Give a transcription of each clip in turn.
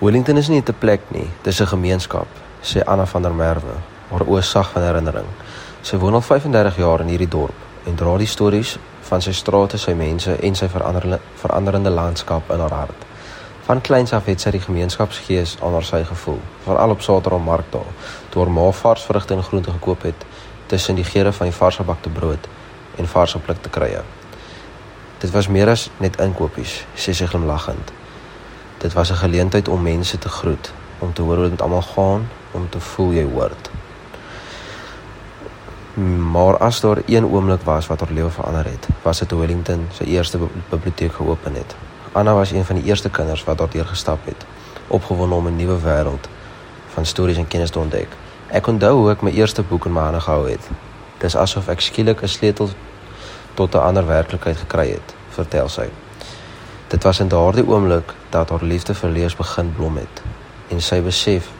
Wellington is nie 'n plek nie, dis 'n gemeenskap, sê Anna van der Merwe, haar oë sag van herinnering. Sy woon al 35 jaar in hierdie dorp en dra die stories van sy strate, sy mense en sy veranderende veranderende landskap in haar hart. Van kleins af het sy die gemeenskapsgees aan haar sy gevoel, veral op Saterdag markdae, toe haar ma vars vrugte en groente gekoop het tussen die geure van die vars gebakte brood en vars geplikte kruie. Dit was meer as net inkopies, sê sy glimlaggend. Dit was 'n geleentheid om mense te groet, om te hoor hoe dit almal gaan, om te voel jy hoort. Maar as daar een oomblik was wat haar lewe verander het, was dit toe Wellington sy eerste biblioteek geopen het. Anna was een van die eerste kinders wat daardeur gestap het, opgewonde om 'n nuwe wêreld van stories en kennis te ontdek. Ek onthou hoe ek my eerste boek in my hande gehou het. Dis asof ek skielik 'n sleutel tot 'n ander werklikheid gekry het, vertel sy. Dit was in daardie oomblik dat haar liefde vir lees begin blom het en sy besef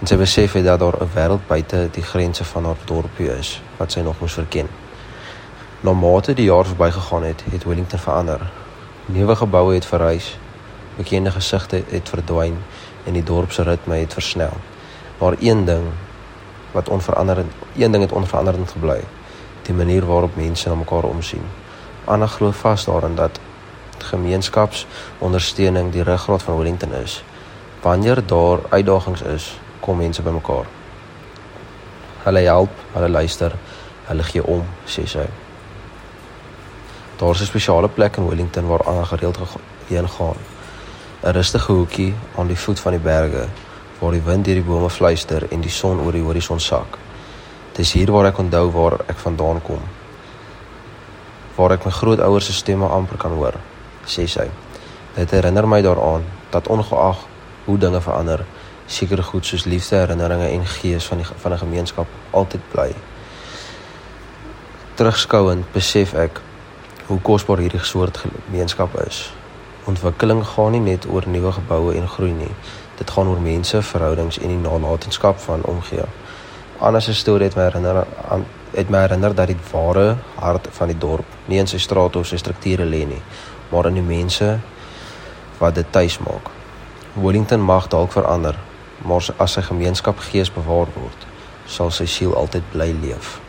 en sy besef het dat daar 'n wêreld buite die grense van haar dorpie is wat sy nog moes verken. Na mate die jare verbygegaan het, het Wellington verander. Nuwe geboue het verhuis, bekende gesigte het verdwyn en die dorp se ritme het versnel. Maar een ding wat onveranderend, een ding het onveranderend gebly, die manier waarop mense na mekaar omsien. Anna glo vas daarin dat gemeenskapsondersteuning die ruggraat van Wellington is. Wanneer daar uitdagings is, kom mense bymekaar. Hulle help, hulle luister, hulle gee om, sê sy. Daar's 'n spesiale plek in Wellington waar Anna gereeld heen gaan. 'n Rustige hoekie aan die voet van die berge waar die wind deur die bome fluister en die son oor die horison sak. Dis hier waar ek onthou waar ek vandaan kom. Waar ek my grootouers se stemme amper kan hoor, sê sy. Dit herinner my daaraan dat ongeag hoe dinge verander, sekere goed soos liefde, herinneringe en gees van die van 'n gemeenskap altyd bly. Terugskouend besef ek hoe kosbaar hierdie soort gemeenskap is. Ontwikkeling gaan nie net oor nuwe geboue en groei nie. Dit gaan oor mense, verhoudings en die nalatenskap van omgee. Anna se storie het my herinner aan het my herinner dat die ware hart van die dorp nie in sy strate of sy strukture lê nie, maar in die mense wat dit tuis maak. Wellington mag dalk verander, maar as sy gemeenskap gees bewaar word, sal sy siel altyd bly leef.